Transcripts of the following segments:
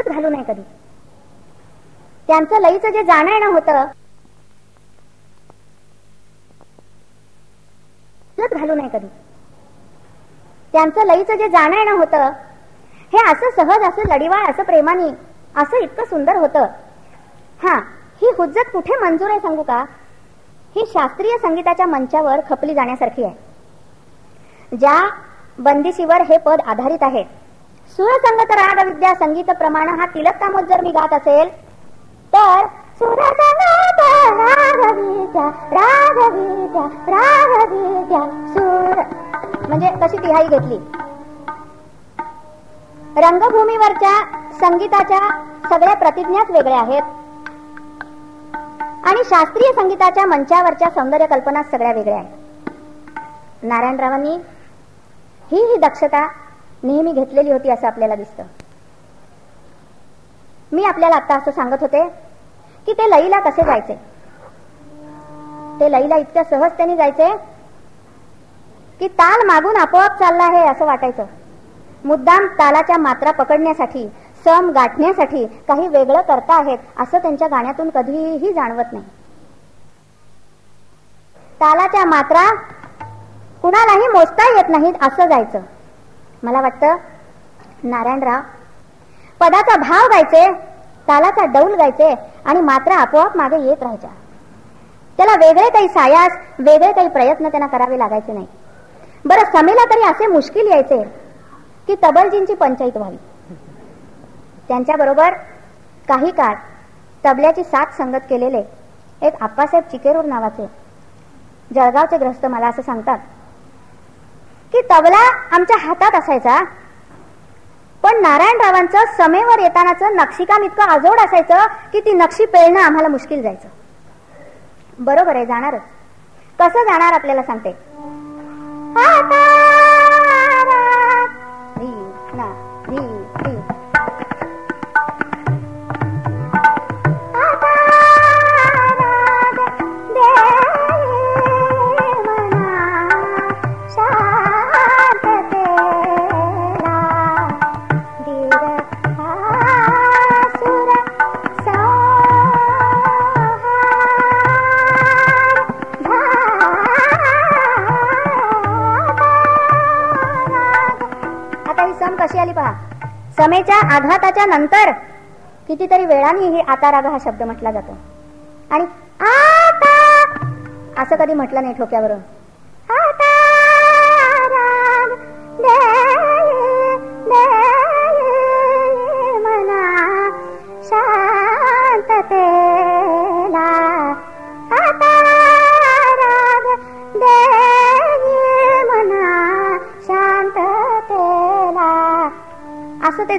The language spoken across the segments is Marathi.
हुज्जत घालू नये कधी. त्यांचं लईचं जे जाणं येणं होतं हुज्जत घालू नये कधी. त्यांचं लईचं जे जाणं येणं होतं हे असं सहज असं लढीवाळ असं प्रेमाने असं इतकं सुंदर होतं. हा ही हुज्जत कुठे मंजूर आहे सांगू का? ही शास्त्रीय संगीताच्या मंचावर खपली जाण्यासारखी आहे. ज्या बंदिशीवर हे पद आधारित आहे सुरसंगत राग विद्या संगीत प्रमाण हा तिलक कामोद जर मी गात असेल तर सुरसंगत राग विद्या राग विद्या राग विद्या सुर. म्हणजे कशी तिहाई घेतली? रंगभूमीवरच्या संगीताच्या सगळ्या प्रतिज्ञाच वेगळ्या आहेत. आणि शास्त्रीय संगीताच्या मंचावरच्या सौंदर्य कल्पना सगळ्या वेगळ्या आहेत. नारायणरावांनी ही ही दक्षता नेहमी घेतलेली होती असं आपल्याला दिसतं. मी आपल्याला आता असं सांगत होते की ते लईला कसे जायचे? ते लईला इतक्या सहजतेने जायचे की ताल मागून आपोआप चालला आहे असं वाटायचं. मुद्दाम तालाच्या मात्रा पकडण्यासाठी सम गाठण्यासाठी काही वेगळं करता आहेत असं त्यांच्या गाण्यातून कधीही जाणवत नाही. तालाच्या मात्रा कुणालाही मोजता येत नाहीत असं जायचं. मला वाटतं नारायणराव पदाचा भाव गायचे तालाचा डौल गायचे आणि मात्र आपोआप मागे येत राहायच्या. त्याला वेगळे काही सायास वेगळे काही प्रयत्न त्यांना करावे लागायचे नाही. बरं समेला तरी असे मुश्किल यायचे की तबलजींची पंचायत व्हावी. त्यांच्याबरोबर काही काळ तबल्याची साथ संगत केलेले एक आप्पासाहेब चिकेरूर नावाचे जळगावचे ग्रस्त मला असं सांगतात. की तबला आमच्या हातात असायचा. पण नारायणरावांचं समेवर येतानाचं नक्षीकाम इतकं आजोड असायचं की ती नक्षी पेळणं आम्हाला मुश्किल जायचं. बरोबर आहे जाणारच. कसं जाणार आपल्याला सांगते? समेच्या आघाताच्या नंतर कितीतरी वेळाने ही आता राग हा शब्द म्हटला जातो. आणि आता असं कधी म्हटलं नाही ठोक्यावरून.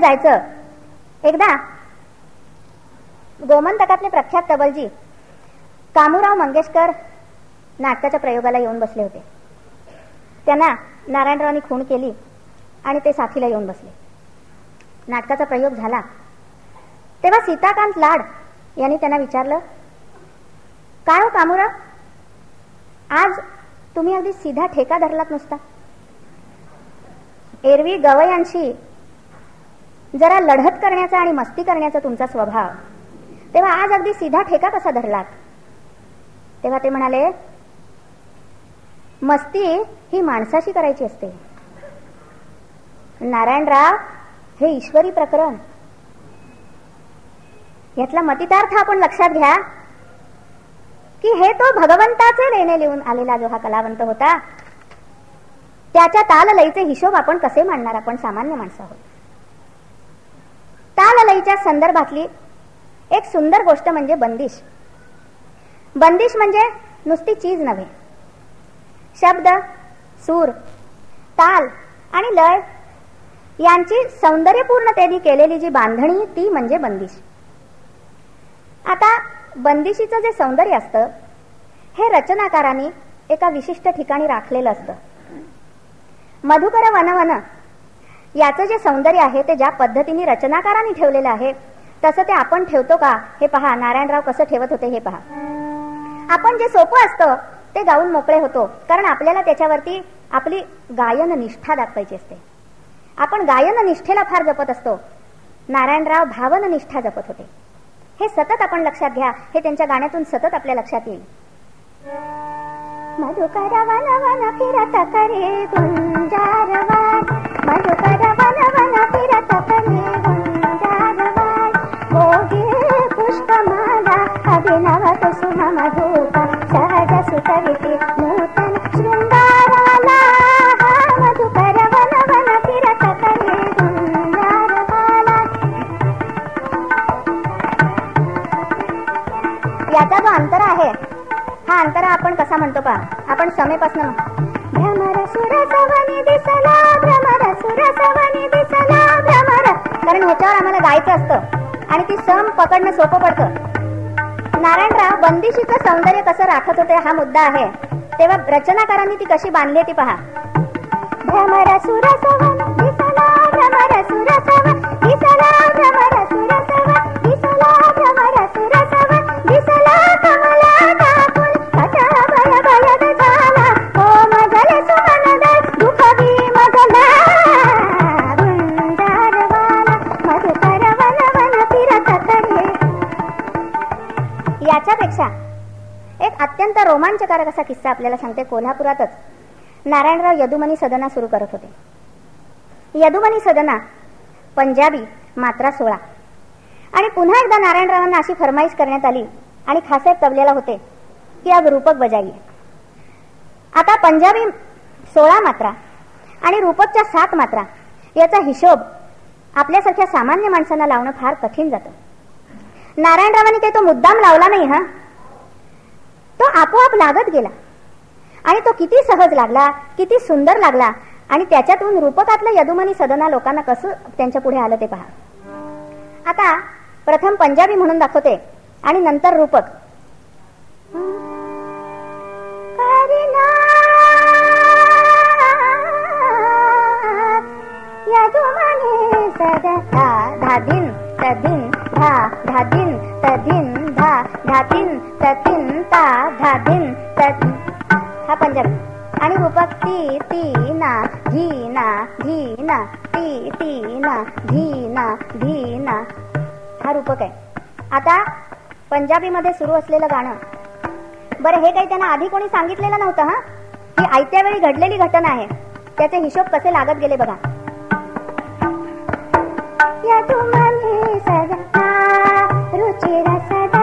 जायचं. एकदा गोमंतकातले प्रख्यात तबलजी कामूराव मंगेशकर नाटकाच्या प्रयोगाला येऊन बसले होते. त्यांना नारायणरावांनी खूण केली आणि ते साथीला येऊन बसले. नाटकाचा प्रयोग झाला. तेव्हा सीताकांत लाड यांनी त्यांना विचारलं काय हो कामूराव? आज तुम्ही अगदी सीधा ठेका धरलात नुसता. एरवी गवयांशी जरा लढत करण्याचा आणि मस्ती करण्याचा तुमचा स्वभाव. तेव्हा आज अगदी सीधा ठेका कसा धरलात? तेव्हा ते म्हणाले मस्ती ही माणसाशी करायची असते. नारायणराव हे ईश्वरी प्रकरण. यातला मतितार्थ आपण लक्षात घ्या. की हे तो भगवंताचे लेणे लिहून आलेला जो हा कलावंत होता त्याच्या ताल लईचे हिशोब आपण कसे मांडणार? आपण सामान्य माणसं आहोत. ताल संदर्भातली एक सुंदर गोष्ट म्हणजे बंदिश. बंदिश म्हणजे नुसती चीज नव्हे. शब्द सूर ताल आणि लय यांची सौंदर्यपूर्णतेने केलेली जी बांधणी ती म्हणजे बंदिश. आता बंदिशीचं जे सौंदर्य असतं हे रचनाकारांनी एका विशिष्ट ठिकाणी राखलेलं असतं. मधुकर वनवन याचं जे सौंदर्य आहे ते ज्या पद्धतीने रचनाकारांनी ठेवलेलं आहे तसं ते आपण ठेवतो का? हे पहा नारायणराव कसं ठेवत होते हे पहा. आपण जे सोपं असतं ते गाऊन मोकळे होतो कारण आपल्याला त्याच्यावरती आपली गायन निष्ठा दाखवायची असते. आपण गायन निष्ठेला फार जपत असतो. नारायणराव भावन निष्ठा जपत होते. हे सतत आपण लक्षात घ्या हे त्यांच्या गाण्यातून सतत आपल्या लक्षात येईल. మధుకర వన వన కిరత కరే గుంజారవాయ్. మధుకర వన వన కిరత కరే గుంజారవాయ్. మోగే పుష్పమాల అభినవ కుసుమ మధుక సహజ సుత असा म्हणतो पहा. आपण समेपासून भ्रमर सुर दिसला भ्रमर सुर दिसला भ्रमर. कारण ह्याच्यावर आम्हाला गायचं असतं. आणि ती सम पकडणं सोपं पडतं. नारायणराव बंदिशीचं सौंदर्य कसं राखत होते हा मुद्दा आहे. तेव्हा रचनाकारांनी ती कशी बांधली ती पहा. भ्रमर सुरसवन दिसला भ्रमर सुरसवन दिसला रोमांचकारक असा किस्सा आपल्याला सांगते कोल्हापुरातच. नारायणराव यदुमनी सदना सुरू करत होते. यदुमनी सदना पंजाबी मात्रा सोळा. आणि पुन्हा एकदा नारायणरावांना अशी फरमाईश करण्यात आली आणि खासेब तबलेला होते की अब रूपक बजाई आता पंजाबी सोळा मात्रा आणि रूपकच्या सात मात्रा याचा हिशोब आपल्यासारख्या सामान्य माणसांना लावणं फार कठीण जातं. नारायणरावांनी काही तो मुद्दाम लावला नाही हा? तो आपोआप लागत गेला. आणि तो किती सहज लागला किती सुंदर लागला आणि त्याच्यातून रूपकातलं यदुमनी सदना लोकांना कसं त्यांच्या पुढे आलं ते पहा. आता प्रथम पंजाबी म्हणून दाखवते आणि नंतर रूपक. धादिन तदिन धा धादिन तदिन. धा धातीन तदिन ता धादिन तदिन हा पंजाबी. आणि रूपक ती ती ना धी ना धी ना ती ती ना धी ना धी ना. हा रूपक आहे. आता पंजाबीमध्ये सुरू असलेलं गाणं. बरं हे काही त्यांना आधी कोणी सांगितलेलं नव्हतं हा? ही आयत्या वेळी घडलेली घटना आहे. त्याचे हिशोब कसे लागत गेले बघा. या यदुमनी सदा रुचिरा सदा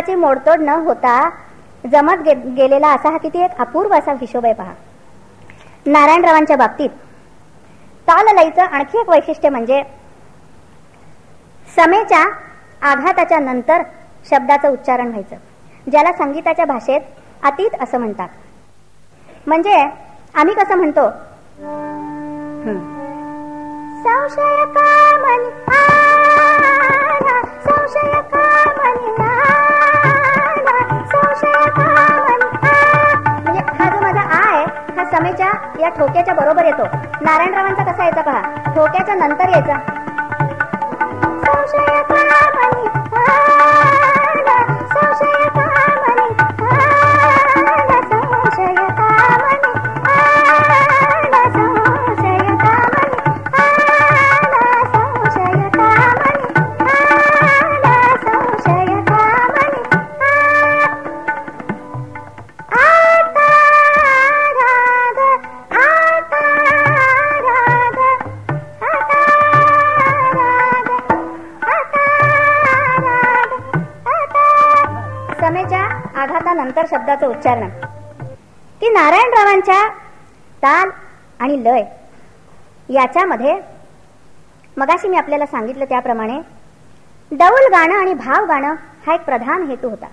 कुठेही शब्दाची मोडतोड न होता जमत गे गेलेला असा हा किती एक अपूर्व असा हिशोब आहे पहा. नारायणरावांच्या बाबतीत ताललईचं आणखी एक वैशिष्ट्य म्हणजे समेच्या आघाताच्या नंतर शब्दाचं उच्चारण व्हायचं ज्याला संगीताच्या भाषेत अतीत असं म्हणतात. म्हणजे आम्ही कसं म्हणतो. संशय आना, संशय या ठोक्याच्या बरोबर येतो. नारायणरावांचा कसा यायचा पहा? ठोक्याच्या नंतर यायचा. उच्चारण. की नारायणरावांच्या ताल आणि लय याच्यामध्ये मगाशी मी आपल्याला सांगितलं त्याप्रमाणे डौल गाणं आणि भाव गाणं हा एक प्रधान हेतू होता.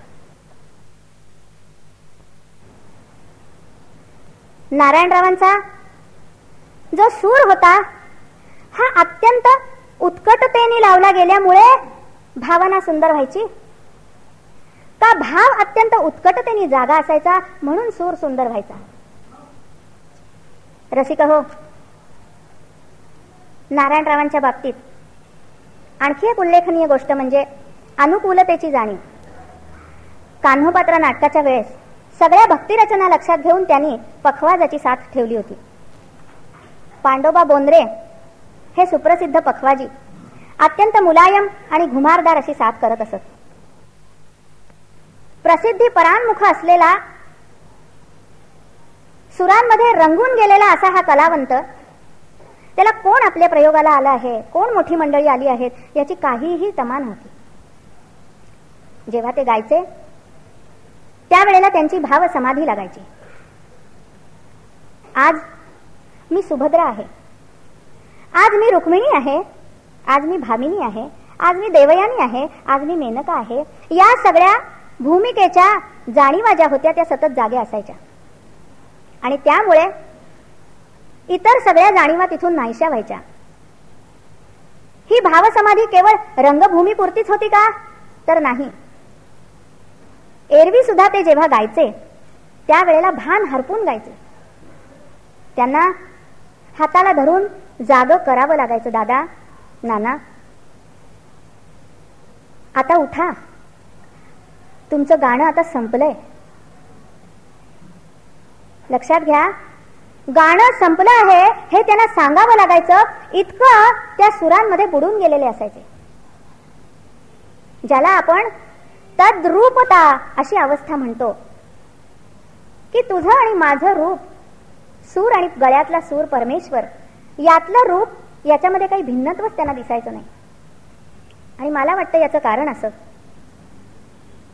नारायणरावांचा जो सूर होता हा अत्यंत उत्कटतेने लावला गेल्यामुळे भावना सुंदर व्हायची. त्याचा भाव अत्यंत उत्कटतेने जागा असायचा म्हणून सूर सुंदर व्हायचा. रसिक हो नारायणरावांच्या बाबतीत आणखी एक उल्लेखनीय गोष्ट म्हणजे अनुकूलतेची जाणीव. कान्होपात्र नाटकाच्या वेळेस सगळ्या भक्तिरचना लक्षात घेऊन त्यांनी पखवाजाची साथ ठेवली होती. पांडोबा बोंद्रे हे सुप्रसिद्ध पखवाजी अत्यंत मुलायम आणि घुमारदार अशी साथ करत असत. प्रसिद्धी परांमुख असलेला सुरांमध्ये रंगून गेलेला असा हा कलावंत त्याला कोण आपल्या प्रयोगाला आला आहे? कोण मोठी मंडळी आली आहेत? याची काहीही तमा नव्हती जेव्हा ते गायचे त्यावेळेला त्यांची भाव समाधी लागायची. आज मी सुभद्रा आहे. आज मी रुक्मिणी आहे. आज मी भामिनी आहे. आज मी देवयानी आहे. आज मी मेनका आहे. या सगळ्या भूमिकेच्या जाणीवा ज्या होत्या त्या सतत जागे असायच्या. आणि त्यामुळे इतर सगळ्या जाणीवा तिथून नाहीशा व्हायच्या. ही भावसमाधी केवळ रंगभूमीपुरतीच होती का? तर नाही. एरवी सुद्धा ते जेव्हा गायचे त्यावेळेला भान हरपून गायचे. त्यांना हाताला धरून जाग करावं लागायचं दादा नाना आता उठा. तुमचं गाणं आता संपलंय. लक्षात घ्या. गाणं संपलं आहे हे त्यांना सांगावं लागायचं. इतकं त्या सुरांमध्ये बुडून गेलेले असायचे. ज्याला आपण तद्रूपता अशी अवस्था म्हणतो. की तुझं आणि माझं रूप सूर आणि गळ्यातला सूर परमेश्वर यातलं रूप याच्यामध्ये काही भिन्नत्वच त्यांना दिसायचं नाही. आणि मला वाटतं याचं कारण असं.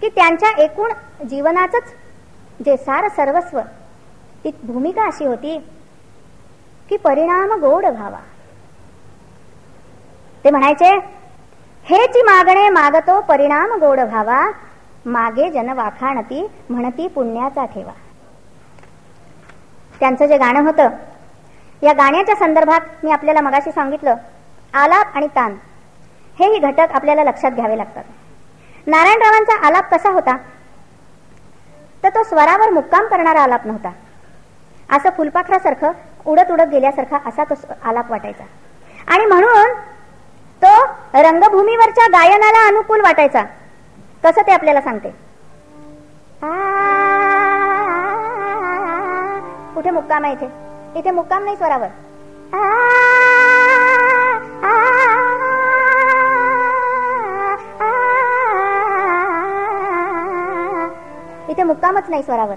की त्यांच्या एकूण जीवनाचंच जे सार सर्वस्व ती भूमिका अशी होती की परिणाम गोड व्हावा. ते म्हणायचे हेची मागणे मागतो परिणाम गोड व्हावा मागे जन वाखाणती म्हणती पुण्याचा ठेवा. त्यांचं जे गाणं होतं या गाण्याच्या संदर्भात मी आपल्याला मगाशी सांगितलं आलाप आणि तान हेही घटक आपल्याला लक्षात घ्यावे लागतात. नारायणरावांचा आलाप कसा होता? तर तो स्वरावर मुक्काम करणारा आलाप नव्हता. असं फुलपाखरासारखं उडत उडत गेल्यासारखा असा तो आलाप वाटायचा. आणि म्हणून तो रंगभूमीवरच्या गायनाला अनुकूल वाटायचा. कसं ते आपल्याला सांगते? कुठे मुक्काम आहे इथे? इथे मुक्काम नाही स्वरावर. इथे मुक्कामच नाही स्वरावर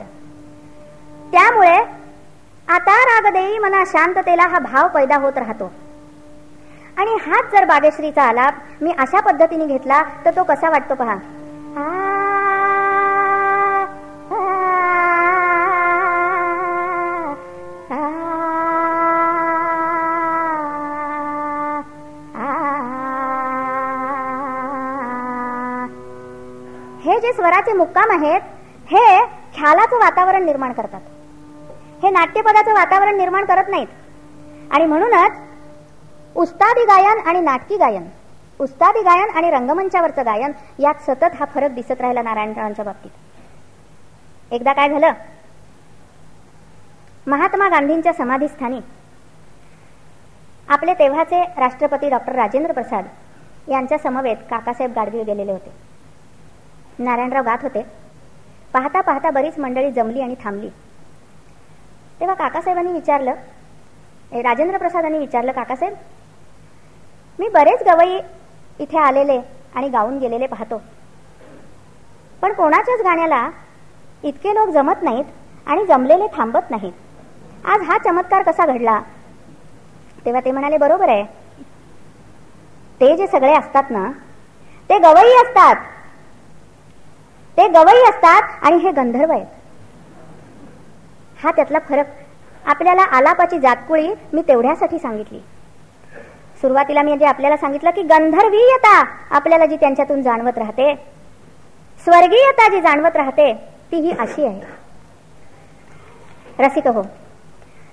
त्यामुळे आता रागदेई मना शांततेला हा भाव पैदा होत राहतो आणि हाच जर बागेश्रीचा आलाप मी अशा पद्धतीने घेतला तर तो कसा वाटतो पहा हे जे स्वराचे मुक्काम आहेत हे ख्यालाचं वातावरण निर्माण करतात. हे नाट्यपदाचं वातावरण निर्माण करत नाहीत. आणि म्हणूनच उस्तादी गायन आणि नाटकी गायन उस्तादी गायन आणि रंगमंचावरचं गायन यात सतत हा फरक दिसत राहिला नारायणरावांच्या बाबतीत. एकदा काय झालं? महात्मा गांधींच्या समाधीस्थानी आपले तेव्हाचे राष्ट्रपती डॉक्टर राजेंद्र प्रसाद यांच्या समवेत काकासाहेब गाडगीळ गेलेले होते. नारायणराव गात होते. पाहता पाहता बरीच मंडळी जमली आणि थांबली. तेव्हा काकासाहेबांनी विचारलं राजेंद्र प्रसादांनी विचारलं काकासाहेब मी बरेच गवई इथे आलेले आणि गाऊन गेलेले पाहतो. पण कोणाच्याच गाण्याला इतके लोक जमत नाहीत आणि जमलेले थांबत नाहीत. आज हा चमत्कार कसा घडला? तेव्हा ते म्हणाले बरोबर आहे. ते जे सगळे असतात ना ते गवई असतात. ते गवई असतात आणि हे गंधर्व आहेत. हा त्यातला फरक आपल्याला आलापाची जातकुळी मी तेवढ्यासाठी सांगितली. सुरुवातीला मी जे आपल्याला सांगितलं की गंधर्वीयता आपल्याला जी त्यांच्यातून जाणवत राहते स्वर्गीयता जी जाणवत राहते ती ही अशी आहे. रसिक हो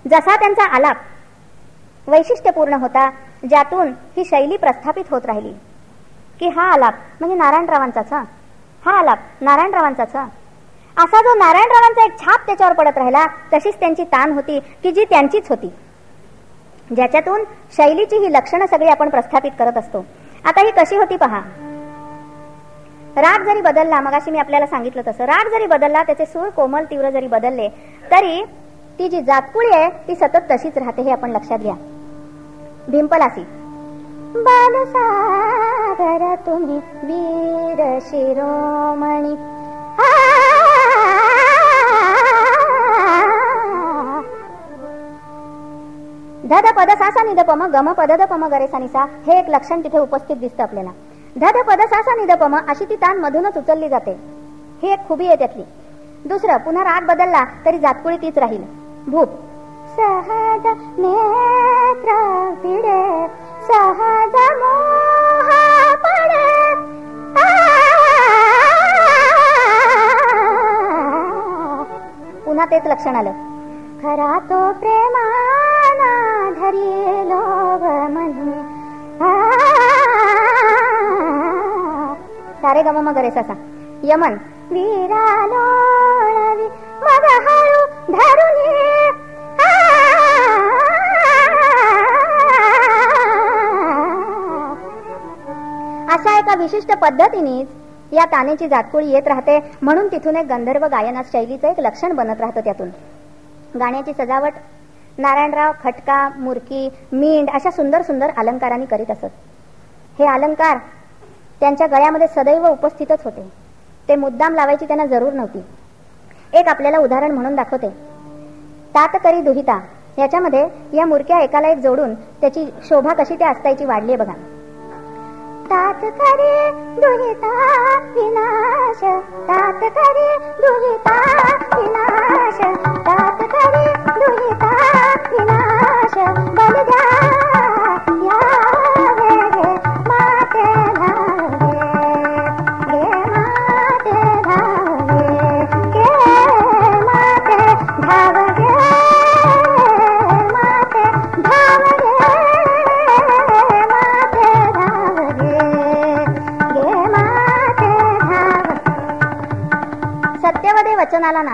जसा त्यांचा आलाप वैशिष्ट्यपूर्ण होता ज्यातून ही शैली प्रस्थापित होत राहिली की हा आलाप म्हणजे नारायणरावांचाच हा. हा आलाप नारायणरावांचाच असा जो नारायणरावांचा एक छाप त्याच्यावर पडत राहिला तशीच त्यांची ताण होती की जी त्यांचीच होती. ज्याच्यातून शैलीची ही लक्षणं सगळी आपण प्रस्थापित करत असतो. आता ही कशी होती पहा. राग जरी बदलला मगाशी मी आपल्याला सांगितलं तसं राग जरी बदलला त्याचे सूर कोमल तीव्र जरी बदलले तरी ती जी जातकुळी आहे ती सतत तशीच राहते हे आपण लक्षात घ्या. भिंपलासी. बालसागर तुम्ही वीर शिरोमणी धद पद सासा निदपम गम पद पम गरे हे एक लक्षण तिथे उपस्थित दिसतं आपल्याला धद पद सासा निदपम अशी ती ताण मधूनच उचलली जाते ही एक खुबी आहे त्यातली दुसरं पुन्हा राग बदलला तरी जातकुळी तीच राहील भूप सहज नेत्र पिडे सहज पुन्हा तेच लक्षण आलं. खरा तो प्रेमाना धरी लोभ म्हणे सारे गम मग रे ससा. यमन. विरालो मग हळू धरून अशा एका विशिष्ट पद्धतीनेच या तानेची जातकुळी येत राहते. म्हणून तिथून एक गंधर्व गायना शैलीचं एक लक्षण बनत राहतं त्यातून. गाण्याची सजावट नारायणराव खटका मुरकी मींड अशा सुंदर सुंदर अलंकारांनी करीत असत. हे अलंकार त्यांच्या गळ्यामध्ये सदैव उपस्थितच होते. ते मुद्दाम लावायची त्यांना जरूर नव्हती. एक आपल्याला उदाहरण म्हणून दाखवते. तात करी दुहिता. याच्यामध्ये या मुरक्या एकाला एक जोडून त्याची शोभा कशी त्या असतायची वाढली बघा. तात करी दुहिता विनाश तात करी दुहिता विनाश तात करी दुहिता विनाश बल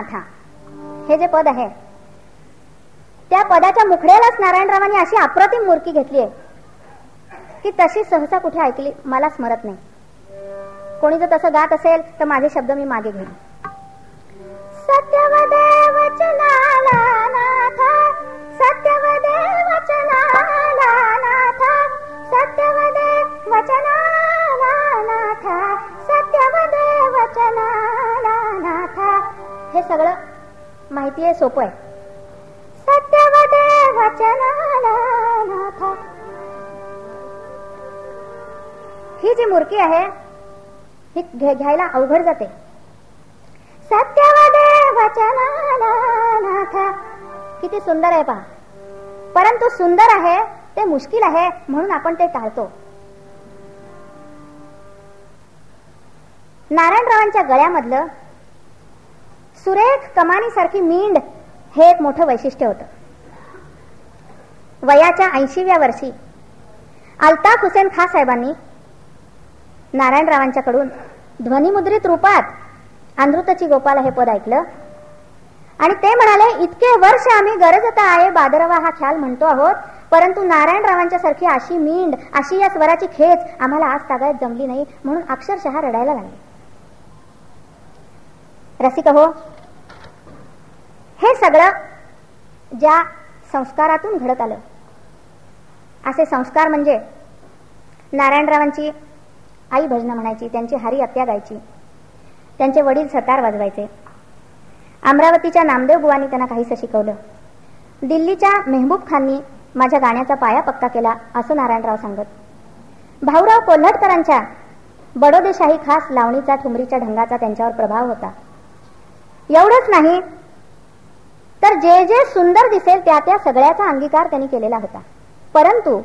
वचनाला हे जे पद आहे त्या पदाच्या मुखड्यालाच नारायणरावांनी अशी अप्रतिम मूर्ती घेतली आहे की तशी सहसा कुठे ऐकली मला स्मरत नाही. कोणी जर तसं गात असेल तर माझे शब्द मी मागे घेईन. सत्यवदे वचनाला नाथा सत्यवदे वचनाला नाथा सत्यवदे वचनाला नाथा सत्यवदे वचनाला हे सगळं माहिती आहे सोपं आहे. सत्यवदे ही जी मूर्ती आहे ही घ्यायला अवघड जाते. सत्यवदे वचनाला किती सुंदर आहे पहा. परंतु सुंदर आहे ते मुश्किल आहे म्हणून आपण ते टाळतो. नारायणरावांच्या गळ्यामधलं सुरेख कमानीसारखी मींड हे एक मोठं वैशिष्ट्य होतं. वयाच्या ऐंशीव्या वर्षी अल्ताफ हुसेन खा साहेबांनी नारायणरावांच्याकडून ध्वनिमुद्रित रूपात आंध्रुतची गोपाल हे पद ऐकलं. आणि ते म्हणाले इतके वर्ष आम्ही गरजता आहे बादरवा हा ख्याल म्हणतो आहोत परंतु नारायणरावांच्या सारखी अशी मींड अशी या स्वराची खेच आम्हाला आज तागायत जमली नाही म्हणून अक्षरशः रडायला लागले. रसिक हो हे सगळं ज्या संस्कारातून घडत आलं. असे संस्कार म्हणजे नारायणरावांची आई भजनं म्हणायची त्यांची हारी अत्या गायची त्यांचे वडील सतार वाजवायचे. अमरावतीच्या नामदेव बुवांनी त्यांना काहीसं शिकवलं. दिल्लीच्या मेहबूब खाननी माझ्या गाण्याचा पाया पक्का केला असं नारायणराव सांगत. भाऊराव कोल्हटकरांच्या बडोदेशाही खास लावणीचा ठुमरीच्या ढंगाचा त्यांच्यावर प्रभाव होता. एवढंच नाही तर जे जे सुंदर दिसेल त्या त्या सगळ्याचा अंगीकार त्यांनी केलेला होता. परंतु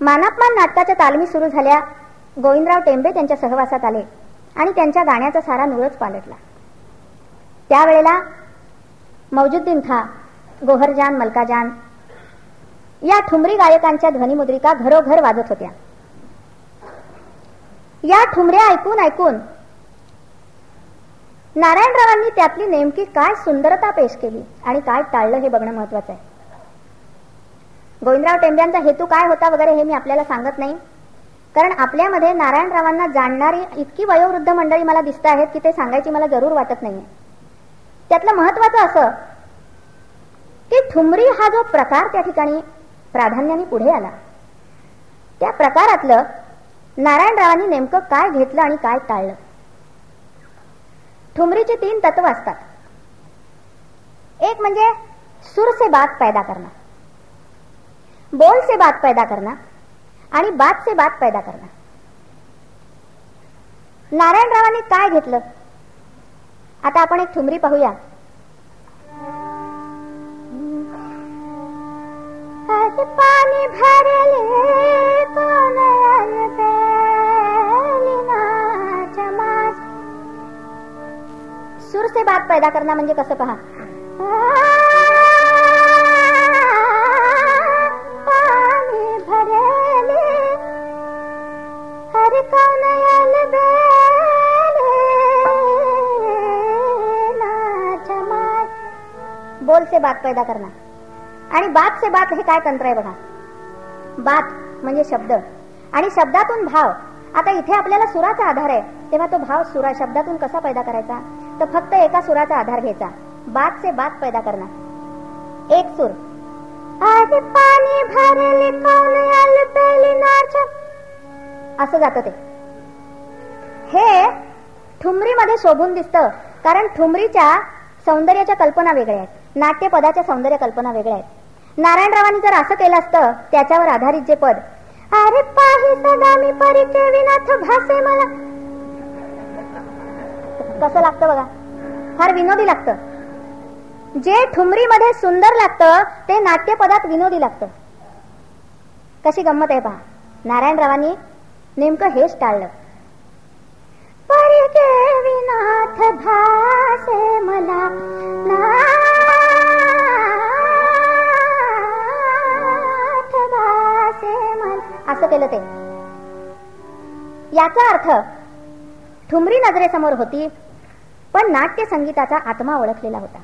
मानापमान नाटकाच्या तालमी सुरू झाल्या गोविंदराव टेंबे त्यांच्या सहवासात आले आणि त्यांच्या गाण्याचा सारा नुळच पालटला. त्यावेळेला मौजुद्दीन खा गोहरजान मलकाजान या ठुमरी गायकांच्या ध्वनिमुद्रिका घरोघर वाजत होत्या. या ठुमऱ्या ऐकून ऐकून नारायणरावांनी त्यातली नेमकी काय सुंदरता पेश केली आणि काय टाळलं हे बघणं महत्वाचं आहे. गोविंदराव टेंब्यांचा हेतू काय होता वगैरे हे मी आपल्याला सांगत नाही. कारण आपल्यामध्ये नारायणरावांना जाणणारी इतकी वयोवृद्ध मंडळी मला दिसत आहेत की ते सांगायची मला जरूर वाटत नाहीये. त्यातलं महत्वाचं असं की ठुमरी हा जो प्रकार त्या ठिकाणी प्राधान्याने पुढे आला. त्या प्रकारातलं नारायणरावांनी नेमकं काय घेतलं आणि काय टाळलं. ठुमरीचे तीन तत्व असतात. एक म्हणजे सुर से बात पैदा करना बोल से बात पैदा करना आणि बात से बात पैदा करना नारायणरावांनी काय घेतलं? आता आपण एक ठुमरी पाहूया. पाणी भरले. सुर से बात पैदा करना म्हणजे कसं पहा? बोल से बात पैदा करना. आणि बात से बात हे काय तंत्र आहे बघा? बात म्हणजे शब्द. आणि शब्दातून भाव. आता इथे आपल्याला सुराचा आधार आहे. तेव्हा तो भाव सुरा शब्दातून कसा पैदा करायचा? तर फक्त एका सुराचा आधार घ्यायचा. बात से बात पैदा करणार. एक सूर. आज पाणी भरले असं जात ते. हे ठुमरीमध्ये शोभून दिसतं कारण ठुमरीच्या सौंदर्याच्या कल्पना वेगळ्या आहेत. नाट्यपदाच्या सौंदर्य कल्पना वेगळ्या आहेत. नारायणरावांनी जर असं केलं असतं त्याच्यावर आधारित जे पद अरे पाही सदा मी परिचय विनाथ भासे मला कसं लागतं बघा? फार विनोदी लागतं. जे ठुमरीमध्ये सुंदर लागतं ते नाट्यपदात विनोदी लागतं. कशी गंमत आहे पहा. नारायणरावांनी नेमकं हेच टाळलं. परिके विनाथ भासे मला असं केलं ते. याचा अर्थ ठुमरी नजरेसमोर होती पण नाट्य संगीताचा आत्मा ओळखलेला होता.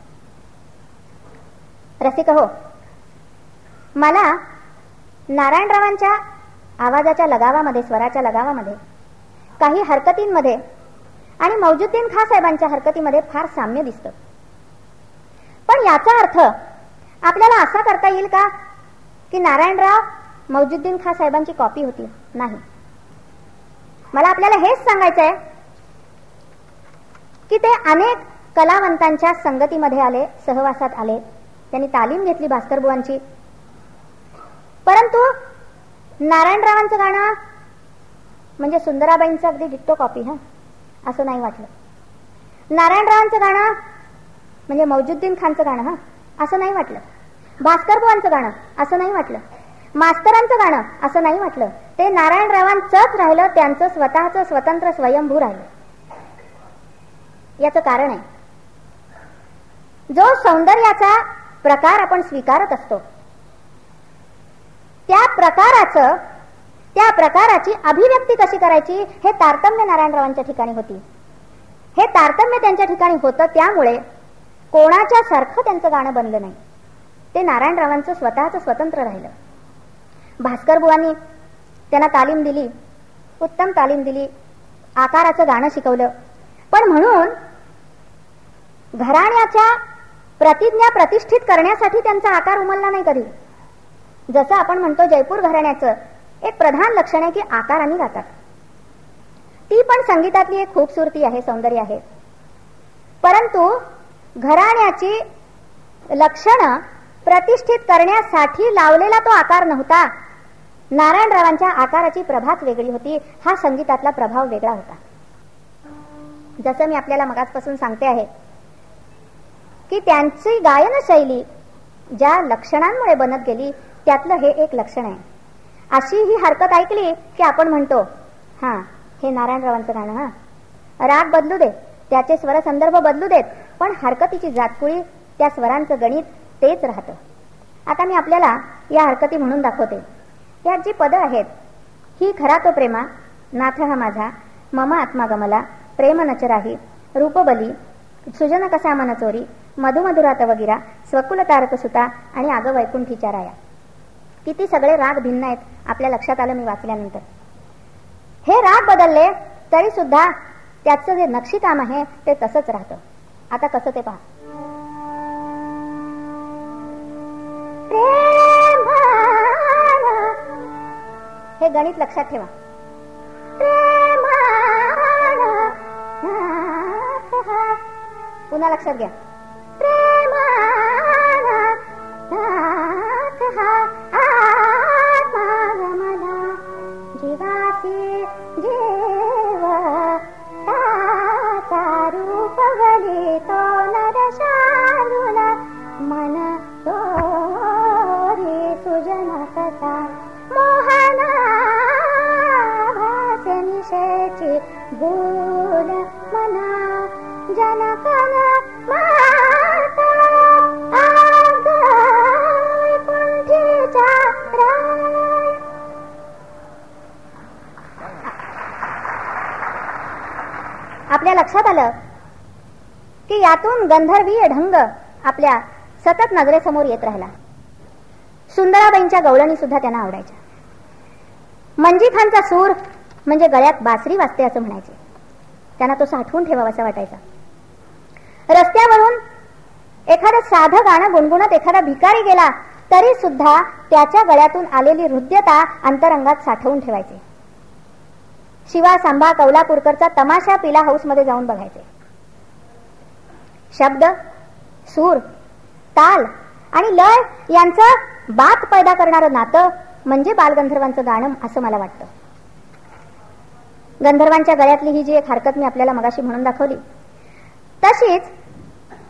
रसिक हो मला नारायणरावांच्या आवाजाच्या लगावामध्ये स्वराच्या लगावामध्ये काही हरकतींमध्ये आणि मौजुद्दीन खा साहेबांच्या हरकतीमध्ये फार साम्य दिसतं. पण याचा अर्थ आपल्याला असा करता येईल का की नारायणराव मौजुद्दीन खा साहेबांची कॉपी होती? नाही. मला आपल्याला हेच सांगायचं आहे की ते अनेक कलावंतांच्या संगतीमध्ये आले सहवासात आले. त्यांनी तालीम घेतली भास्करबुवांची परंतु नारायणरावांचं गाणं म्हणजे सुंदराबाईंचं अगदी डिट्टो कॉपी हा? असं नाही वाटलं. नारायणरावांचं गाणं म्हणजे मौजुद्दीन खानचं गाणं हा? असं नाही वाटलं. भास्करबुवांचं गाणं असं नाही वाटलं. मास्तरांचं गाणं असं नाही वाटलं. ते नारायणरावांचंच राहिलं त्यांचं स्वतःचं स्वतंत्र स्वयंभू राहिलं. याचं कारण आहे. जो सौंदर्याचा प्रकार आपण स्वीकारत असतो त्या प्रकाराचं त्या प्रकाराची अभिव्यक्ती कशी करायची हे तारतम्य नारायणरावांच्या ठिकाणी होती. हे तारतम्य त्यांच्या ठिकाणी होतं त्यामुळे कोणाच्या सारखं त्यांचं गाणं बनलं नाही. ते नारायणरावांचं स्वतःचं स्वतंत्र राहिलं. भास्कर बुवांनी त्यांना तालीम दिली उत्तम तालीम दिली आकाराचं गाणं शिकवलं. पण म्हणून घराण्याच्या प्रतिज्ञा प्रतिष्ठित करण्यासाठी त्यांचा आकार उमलला नाही कधी. जसं आपण म्हणतो जयपूर घराण्याचं एक प्रधान लक्षण आहे की आकाराने गातात ती पण संगीतातली एक खूपसुरती आहे सौंदर्य आहे. परंतु घराण्याची लक्षणं प्रतिष्ठित करण्यासाठी लावलेला तो आकार नव्हता. नारायणरावांच्या आकाराची प्रभात वेगळी होती हा संगीतातला प्रभाव वेगळा होता. जसं मी आपल्याला मगाचपासून सांगते आहे की त्यांची गायनशैली ज्या लक्षणांमुळे बनत गेली त्यातलं हे एक लक्षण आहे. अशी ही हरकत ऐकली की आपण म्हणतो हा हे नारायणरावांचं गाणं हा. राग बदलू दे त्याचे स्वर संदर्भ बदलू देत पण हरकतीची जातकुळी त्या स्वरांचं गणित तेच राहतं. आता मी आपल्याला या हरकती म्हणून दाखवते. यात जी पदं आहेत ही खरा तो प्रेमा नाथ हा माझा मम आत्मा गमला प्रेम नचराही रूपबली सुजन कसा मनचोरी मधुमधुरात वगिरा स्वकुल तारक सुता आणि आग वैकुंठीच्या राया किती सगळे राग भिन्न आहेत आपल्या लक्षात आलं मी वाचल्यानंतर. हे राग बदलले तरी सुद्धा त्याचं जे नक्षीकाम आहे ते तसंच राहतं. आता कसं ते पहा. हे गणित लक्षात ठेवा. पुन्हा लक्षात घ्या. have आपल्या लक्षात आलं? की यातून गंधर्वीय ढंग आपल्या सतत नजरेसमोर येत राहिला. सुंदराबाईंच्या गवळणी सुद्धा त्यांना आवडायच्या. मंजी खानचा सूर म्हणजे गळ्यात बासरी वाजते असं म्हणायचे. त्यांना तो साठवून ठेवावासा वाटायचा. रस्त्यावरून एखादं साधं गाणं गुणगुणत एखादा भिकारी गेला तरी सुद्धा त्याच्या गळ्यातून आलेली हृद्यता अंतरंगात साठवून ठेवायचे. शिवा सांभा कौलापूरकरचा तमाशा पिला हाऊसमध्ये जाऊन बघायचे. शब्द सूर ताल आणि लय यांचं बात पैदा करणारं नातं म्हणजे बालगंधर्वांचं गाणं असं मला वाटतं. गंधर्वांच्या गळ्यातली ही जी एक हरकत मी आपल्याला मगाशी म्हणून दाखवली तशीच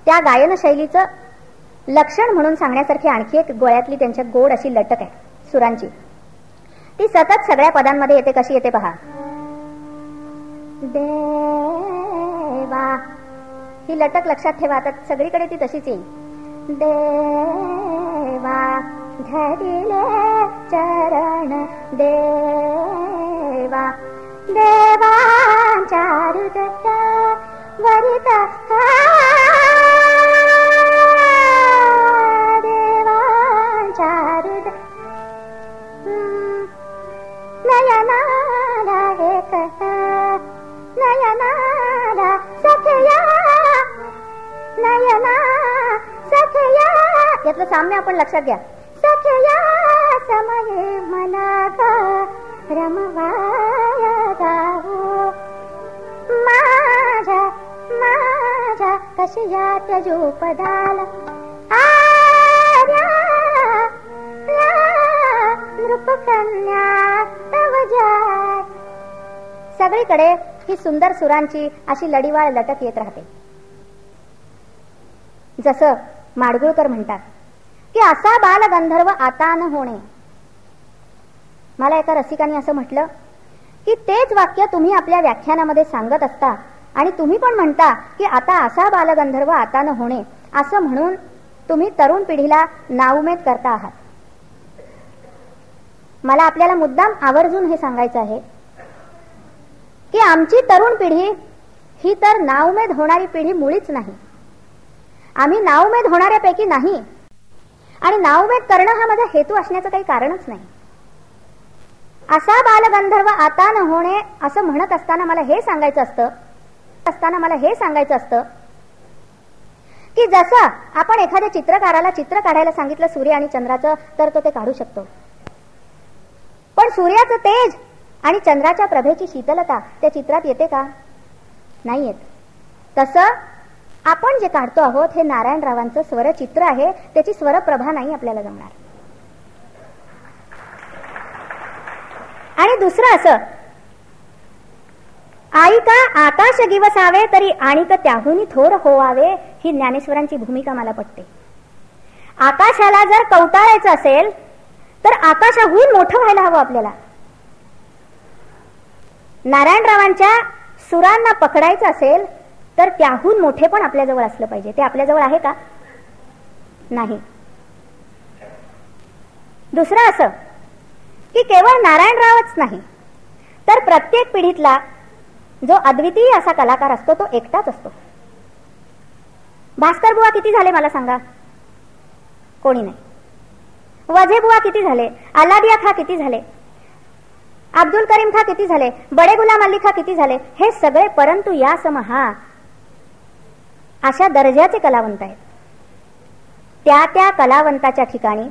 त्या गायन शैलीचं लक्षण म्हणून सांगण्यासारखी आणखी एक गोळ्यातली त्यांच्या गोड अशी लटक आहे सुरांची. ती सतत सगळ्या पदांमध्ये येते कशी येते पहा. देवा. ही लटक लक्षात ठेवा आता सगळीकडे ती तशीच येईल. देवा धरिले चरण देवा. देवांच्या हृदयात वरित लक्षात घ्या. सखया समये मला ग रमवाय गाऊ माझ्या माझ्या कशयात जोपदाल? आर्या नृपकन्या तव जाय. सगळीकडे ही सुंदर सुरांची अशी लढीवाळ लटक येत राहते. जसं माडगुळकर म्हणतात की असा बालगंधर्व आता न होणे. मला एका रसिकाने असं म्हटलं की तेच वाक्य तुम्ही आपल्या व्याख्यानामध्ये सांगत असता आणि तुम्ही पण म्हणता की आता असा बालगंधर्व आता न होणे असं म्हणून तुम्ही तरुण पिढीला नाउमेद करता आहात. मला आपल्याला मुद्दाम आवर्जून हे सांगायचं आहे की आमची तरुण पिढी ही तर नाउमेद होणारी पिढी मुळीच नाही. आम्ही नावमेद होणाऱ्यापैकी नाही आणि नावमेद करणं हा माझा हेतू असण्याचं काही कारणच नाही. असा बालगंधर्व आता न होणे असं म्हणत असताना मला हे सांगायचं असतं असताना मला हे सांगायचं असतं की जसं आपण एखाद्या चित्रकाराला चित्र काढायला सांगितलं सूर्य आणि चंद्राचं तर तो ते काढू शकतो. पण सूर्याचं तेज आणि चंद्राच्या प्रभेची शीतलता त्या चित्रात येते का? नाही येत. तसं आपण जे काढतो आहोत हे नारायणरावांचं स्वरचित्र आहे. त्याची स्वरप्रभा नाही आपल्याला जमणार. आणि दुसरं असं आई का आकाश गिवसावे तरी आणि त्याहून थोर होवावे ही ज्ञानेश्वरांची भूमिका मला पटते. आकाशाला जर कवटाळायचं असेल तर आकाशाहून मोठं व्हायला हवं आपल्याला. नारायणरावांच्या सुरांना पकडायचं असेल तर त्याहून मोठे पण आपल्याजवळ असलं पाहिजे. ते आपल्याजवळ आहे का? नाही. दुसरं असं की केवळ नारायणरावच नाही तर प्रत्येक पिढीतला जो अद्वितीय असा कलाकार असतो तो एकटाच असतो. भास्कर बुवा किती झाले मला सांगा? कोणी नाही. वझेबुवा किती झाले? अलादिया खा किती झाले? अब्दुल करीम खा किती झाले? बडे गुलाम अली खा किती झाले? हे सगळे परंतु या समहा अशा दर्जाचे कलावंत आहेत. त्या त्या कलावंताच्या ठिकाणी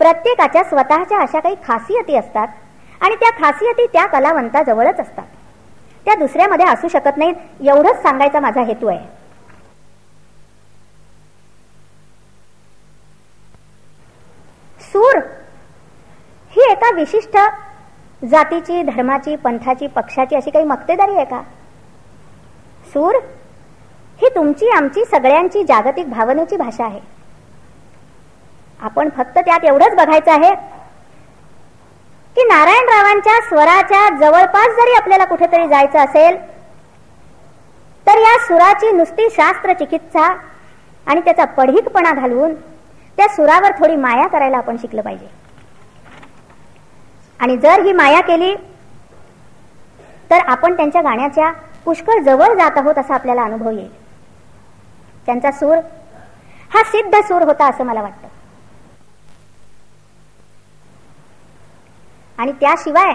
प्रत्येकाच्या स्वतःच्या अशा काही खासियती असतात आणि त्या खासियती त्या कलावंताजवळच असतात. त्या दुसऱ्यामध्ये असू शकत नाहीत एवढंच सांगायचा माझा हेतू आहे. सूर ही एका विशिष्ट जातीची धर्माची पंथाची पक्षाची अशी काही मक्तेदारी आहे का? सूर ही तुमची आमची सगळ्यांची जागतिक भावनेची भाषा आहे. आपण फक्त त्यात एवढंच बघायचं आहे की नारायणरावांच्या स्वराच्या जवळपास जरी आपल्याला कुठेतरी जायचं असेल तर या सुराची नुसती शास्त्र चिकित्सा आणि त्याचा पढीकपणा घालून त्या सुरावर थोडी माया करायला आपण शिकलं पाहिजे. आणि जर ही माया केली तर आपण त्यांच्या गाण्याच्या पुष्कळ जवळ जात आहोत असा आपल्याला अनुभव येईल. त्यांचा सूर हा सिद्ध सूर होता असं मला वाटतं. आणि त्याशिवाय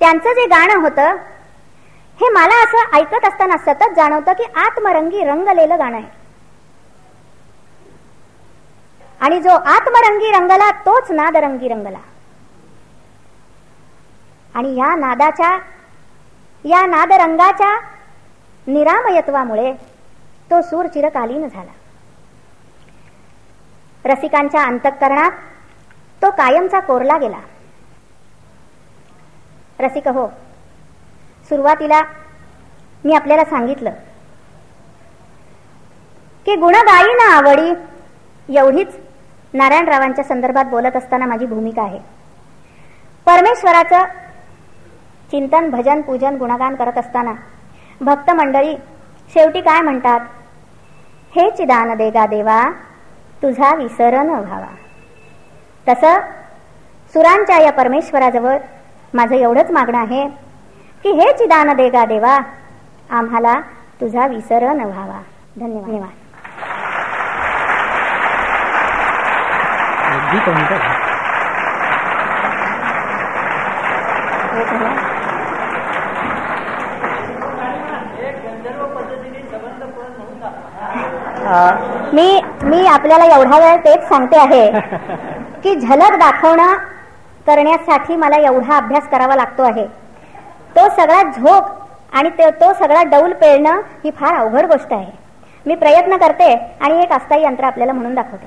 त्यांचं जे गाणं होतं हे मला असं ऐकत असताना सतत जाणवतं की आत्मरंगी रंगलेलं गाणं आहे. आणि जो आत्मरंगी रंगला तोच नादरंगी रंगला. आणि या नादाच्या या नादरंगाच्या निरामयत्वामुळे तो सूर चिरकालीन झाला. रसिकांच्या अंतःकरणात तो कायमचा कोरला गेला. रसिक हो सुरुवातीला मी आपल्याला सांगितलं की गुणगायी ना आवडी एवढीच नारायणरावांच्या संदर्भात बोलत असताना माझी भूमिका आहे. परमेश्वराचं चिंतन भजन पूजन गुणगान करत असताना भक्त मंडळी शेवटी काय म्हणतात? हे चिदान देगा देवा तुझा विसर न व्हावा. तस सुरांच्या या परमेश्वराजवळ माझं एवढंच मागणं आहे की हे चिदान देगा देवा आम्हाला तुझा विसर न व्हावा. धन्यवाद. मी मी आपल्याला एवढा वेळ तेच सांगते आहे की झलक दाखवणं करण्यासाठी मला एवढा अभ्यास करावा लागतो आहे. तो सगळा झोप आणि तो सगळा डौल पेळणं ही फार अवघड गोष्ट आहे. मी प्रयत्न करते आणि एक अस्थायी यंत्र आपल्याला म्हणून दाखवते.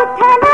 उठना